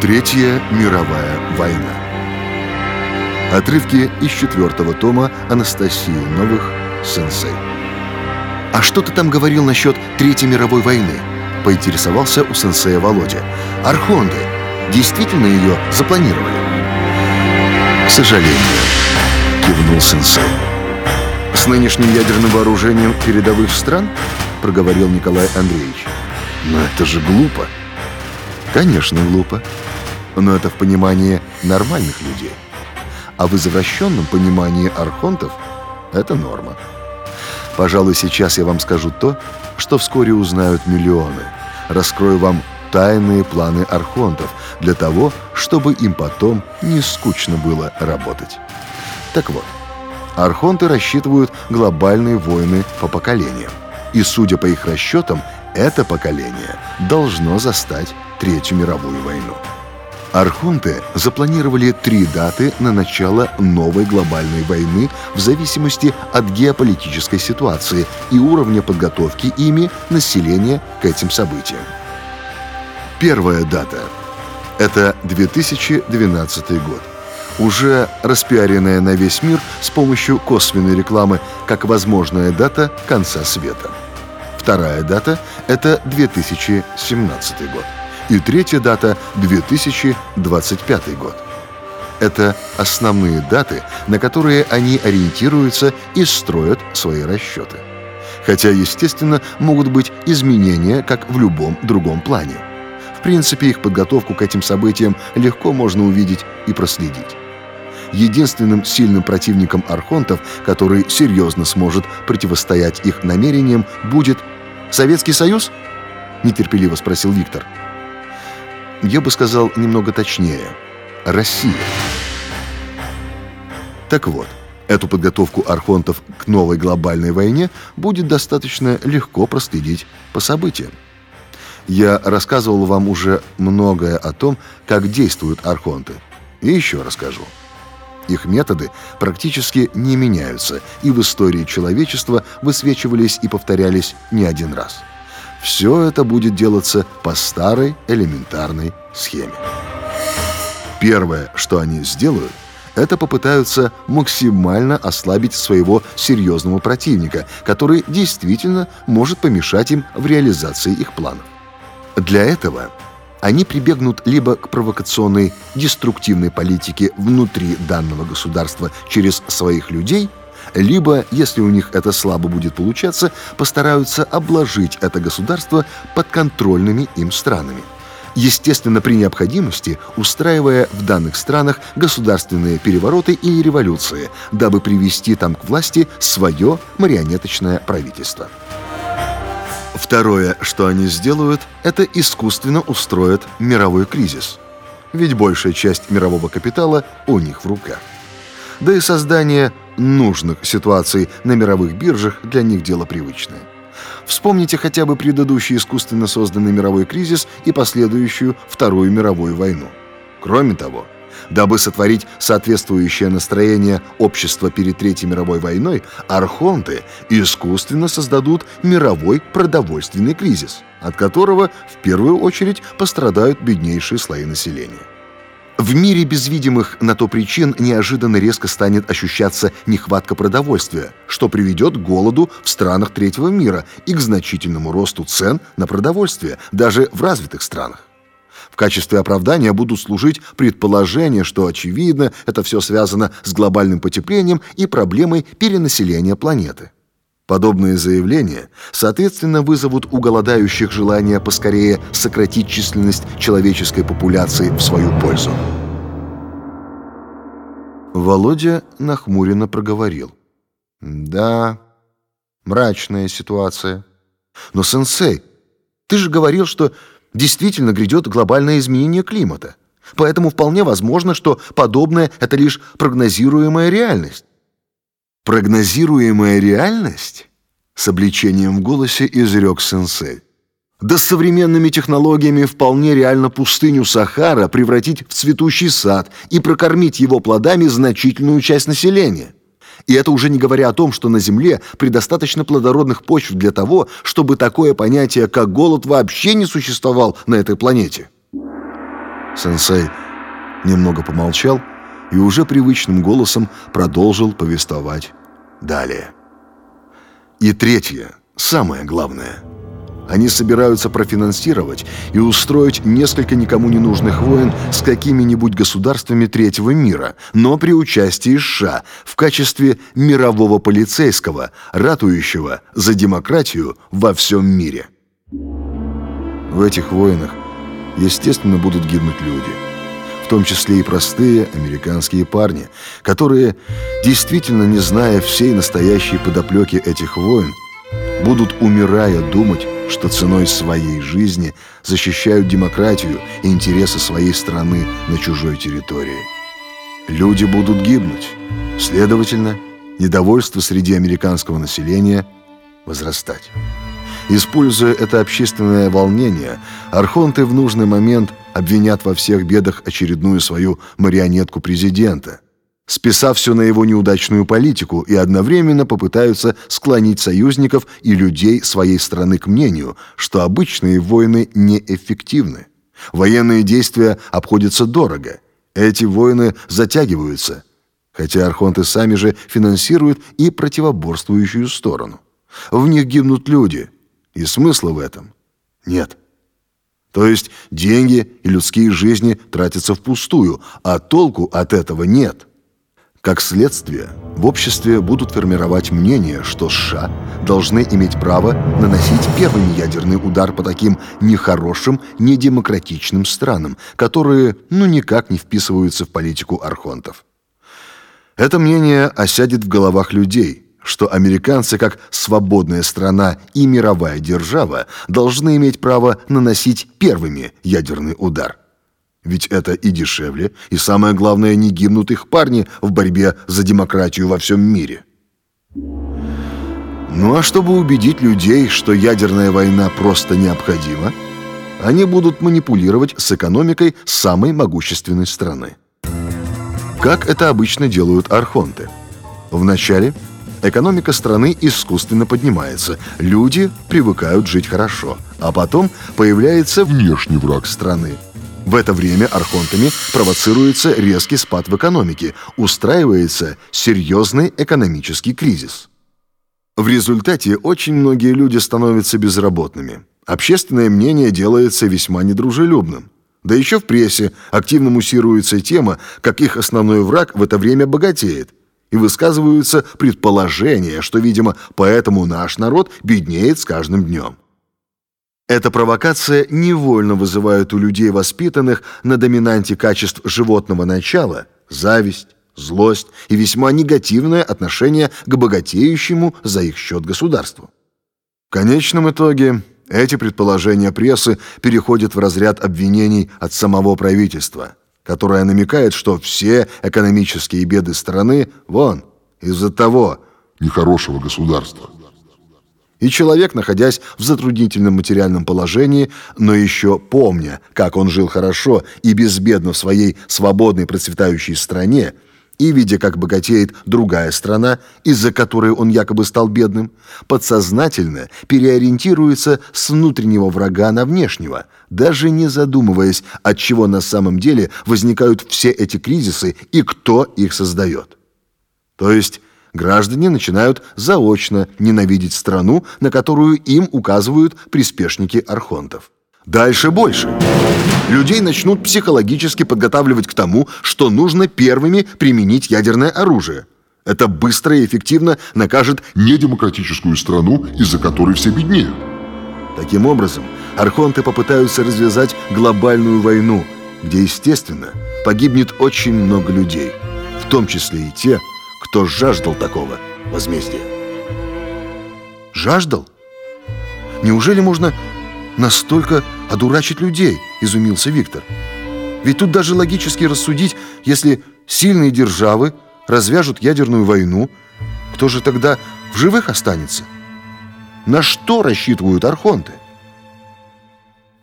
Третья мировая война Отрывки из четвертого тома Анастасии Новых «Сенсей» «А что ты там говорил насчет Третьей мировой войны?» — поинтересовался у сенсея Володя. «Архонты действительно ее запланировали?» «К сожалению», — кивнул сенсей. «С нынешним ядерным вооружением передовых стран?» — проговорил Николай Андреевич. «Но это же глупо!» «Конечно, глупо но это в понимании нормальных людей. А в извращенном понимании архонтов это норма. Пожалуй, сейчас я вам скажу то, что вскоре узнают миллионы. Раскрою вам тайные планы архонтов для того, чтобы им потом не скучно было работать. Так вот, архонты рассчитывают глобальные войны по поколениям. И, судя по их расчетам, это поколение должно застать Третью мировую войну. Архонты запланировали три даты на начало новой глобальной войны в зависимости от геополитической ситуации и уровня подготовки ими населения к этим событиям. Первая дата – это 2012 год. Уже распиаренная на весь мир с помощью косвенной рекламы как возможная дата конца света. Вторая дата – это 2017 год. И третья дата – 2025 год. Это основные даты, на которые они ориентируются и строят свои расчеты. Хотя, естественно, могут быть изменения, как в любом другом плане. В принципе, их подготовку к этим событиям легко можно увидеть и проследить. Единственным сильным противником архонтов, который серьезно сможет противостоять их намерениям, будет Советский Союз? Нетерпеливо спросил Виктор. Я бы сказал немного точнее. Россия. Так вот, эту подготовку архонтов к новой глобальной войне будет достаточно легко проследить по событиям. Я рассказывал вам уже многое о том, как действуют архонты. И еще расскажу. Их методы практически не меняются и в истории человечества высвечивались и повторялись не один раз – все это будет делаться по старой элементарной схеме. Первое, что они сделают, это попытаются максимально ослабить своего серьезного противника, который действительно может помешать им в реализации их планов. Для этого они прибегнут либо к провокационной деструктивной политике внутри данного государства через своих людей – либо, если у них это слабо будет получаться, постараются обложить это государство подконтрольными им странами. Естественно, при необходимости устраивая в данных странах государственные перевороты или революции, дабы привести там к власти свое марионеточное правительство. Второе, что они сделают, это искусственно устроят мировой кризис. Ведь большая часть мирового капитала у них в руках. Да и создание нужных ситуаций на мировых биржах для них дело привычное. Вспомните хотя бы предыдущий искусственно созданный мировой кризис и последующую Вторую мировую войну. Кроме того, дабы сотворить соответствующее настроение общества перед Третьей мировой войной, архонты искусственно создадут мировой продовольственный кризис, от которого в первую очередь пострадают беднейшие слои населения. В мире без видимых на то причин неожиданно резко станет ощущаться нехватка продовольствия, что приведет к голоду в странах третьего мира и к значительному росту цен на продовольствие, даже в развитых странах. В качестве оправдания будут служить предположения, что, очевидно, это все связано с глобальным потеплением и проблемой перенаселения планеты. Подобные заявления, соответственно, вызовут у голодающих желание поскорее сократить численность человеческой популяции в свою пользу. Володя нахмуренно проговорил. «Да, мрачная ситуация. Но, сенсей, ты же говорил, что действительно грядет глобальное изменение климата. Поэтому вполне возможно, что подобное – это лишь прогнозируемая реальность. Прогнозируемая реальность? С обличением в голосе изрек сенсей. Да с современными технологиями вполне реально пустыню Сахара превратить в цветущий сад и прокормить его плодами значительную часть населения. И это уже не говоря о том, что на Земле предостаточно плодородных почв для того, чтобы такое понятие, как голод, вообще не существовал на этой планете. Сенсей немного помолчал и уже привычным голосом продолжил повествовать далее. И третье, самое главное – они собираются профинансировать и устроить несколько никому не нужных войн с какими-нибудь государствами третьего мира, но при участии США в качестве мирового полицейского, ратующего за демократию во всем мире. В этих войнах, естественно, будут гибнуть люди – в том числе и простые американские парни, которые, действительно не зная всей настоящей подоплеки этих войн, будут, умирая, думать, что ценой своей жизни защищают демократию и интересы своей страны на чужой территории. Люди будут гибнуть. Следовательно, недовольство среди американского населения возрастать. Используя это общественное волнение, архонты в нужный момент обвинят во всех бедах очередную свою марионетку президента – списав все на его неудачную политику и одновременно попытаются склонить союзников и людей своей страны к мнению, что обычные войны неэффективны. Военные действия обходятся дорого. Эти войны затягиваются, хотя архонты сами же финансируют и противоборствующую сторону. В них гибнут люди, и смысла в этом нет. То есть деньги и людские жизни тратятся впустую, а толку от этого нет. Как следствие, в обществе будут формировать мнение, что США должны иметь право наносить первый ядерный удар по таким нехорошим, недемократичным странам, которые ну никак не вписываются в политику архонтов. Это мнение осядет в головах людей, что американцы как свободная страна и мировая держава должны иметь право наносить первыми ядерный удар – ведь это и дешевле, и самое главное, не гибнут их парни в борьбе за демократию во всем мире. Ну а чтобы убедить людей, что ядерная война просто необходима, они будут манипулировать с экономикой самой могущественной страны. Как это обычно делают архонты? Вначале экономика страны искусственно поднимается, люди привыкают жить хорошо, а потом появляется внешний враг страны – в это время архонтами провоцируется резкий спад в экономике, устраивается серьезный экономический кризис. В результате очень многие люди становятся безработными. Общественное мнение делается весьма недружелюбным. Да еще в прессе активно муссируется тема, как их основной враг в это время богатеет. И высказываются предположения, что, видимо, поэтому наш народ беднеет с каждым днем. Эта провокация невольно вызывает у людей, воспитанных на доминанте качеств животного начала, зависть, злость и весьма негативное отношение к богатеющему за их счет государству. В конечном итоге эти предположения прессы переходят в разряд обвинений от самого правительства, которое намекает, что все экономические беды страны вон из-за того нехорошего государства. И человек, находясь в затруднительном материальном положении, но еще помня, как он жил хорошо и безбедно в своей свободной процветающей стране, и видя, как богатеет другая страна, из-за которой он якобы стал бедным, подсознательно переориентируется с внутреннего врага на внешнего, даже не задумываясь, от чего на самом деле возникают все эти кризисы и кто их создает. То есть граждане начинают заочно ненавидеть страну, на которую им указывают приспешники архонтов. Дальше больше. Людей начнут психологически подготавливать к тому, что нужно первыми применить ядерное оружие. Это быстро и эффективно накажет недемократическую страну, из-за которой все беднеют. Таким образом, архонты попытаются развязать глобальную войну, где, естественно, погибнет очень много людей, в том числе и те, кто жаждал такого возмездия. Жаждал? Неужели можно настолько одурачить людей, изумился Виктор. Ведь тут даже логически рассудить, если сильные державы развяжут ядерную войну, кто же тогда в живых останется? На что рассчитывают архонты?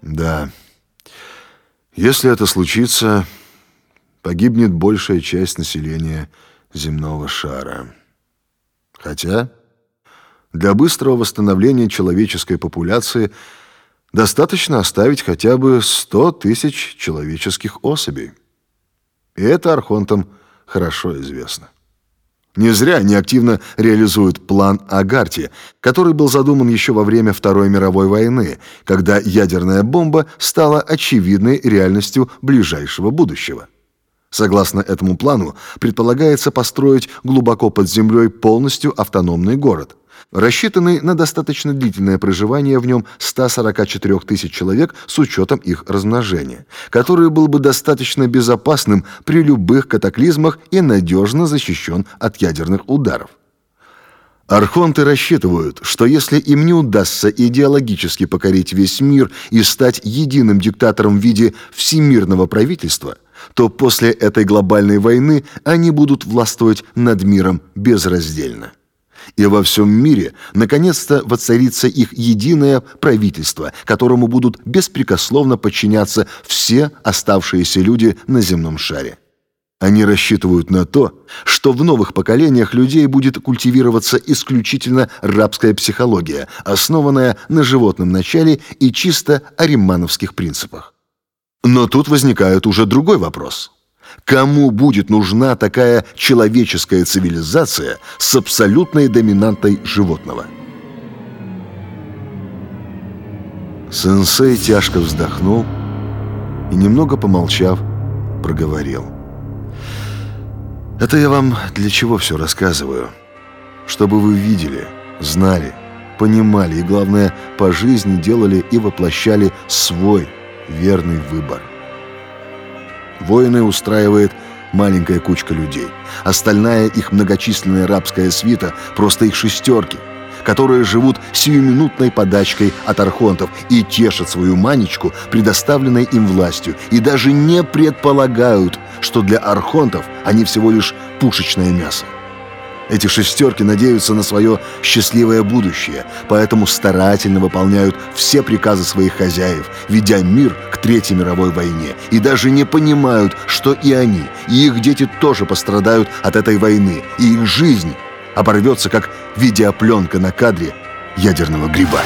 Да. Если это случится, погибнет большая часть населения земного шара. Хотя для быстрого восстановления человеческой популяции достаточно оставить хотя бы 100 тысяч человеческих особей. И это архонтам хорошо известно. Не зря они активно реализуют план Агарти, который был задуман еще во время Второй мировой войны, когда ядерная бомба стала очевидной реальностью ближайшего будущего. Согласно этому плану, предполагается построить глубоко под землей полностью автономный город – рассчитанный на достаточно длительное проживание в нем 144 тысяч человек с учетом их размножения, который был бы достаточно безопасным при любых катаклизмах и надежно защищен от ядерных ударов. Архонты рассчитывают, что если им не удастся идеологически покорить весь мир и стать единым диктатором в виде всемирного правительства, то после этой глобальной войны они будут властвовать над миром безраздельно и во всем мире наконец-то воцарится их единое правительство, которому будут беспрекословно подчиняться все оставшиеся люди на земном шаре. Они рассчитывают на то, что в новых поколениях людей будет культивироваться исключительно рабская психология, основанная на животном начале и чисто аримановских принципах. Но тут возникает уже другой вопрос – Кому будет нужна такая человеческая цивилизация с абсолютной доминантой животного? Сенсей тяжко вздохнул и, немного помолчав, проговорил. «Это я вам для чего все рассказываю? Чтобы вы видели, знали, понимали и, главное, по жизни делали и воплощали свой верный выбор. Воины устраивает маленькая кучка людей. Остальная их многочисленная рабская свита – просто их шестерки, которые живут сиюминутной подачкой от архонтов и тешат свою манечку, предоставленной им властью, и даже не предполагают, что для архонтов они всего лишь пушечное мясо. Эти шестерки надеются на свое счастливое будущее, поэтому старательно выполняют все приказы своих хозяев, ведя мир к Третьей мировой войне, и даже не понимают, что и они, и их дети тоже пострадают от этой войны, и их жизнь оборвется, как видеопленка на кадре ядерного гриба.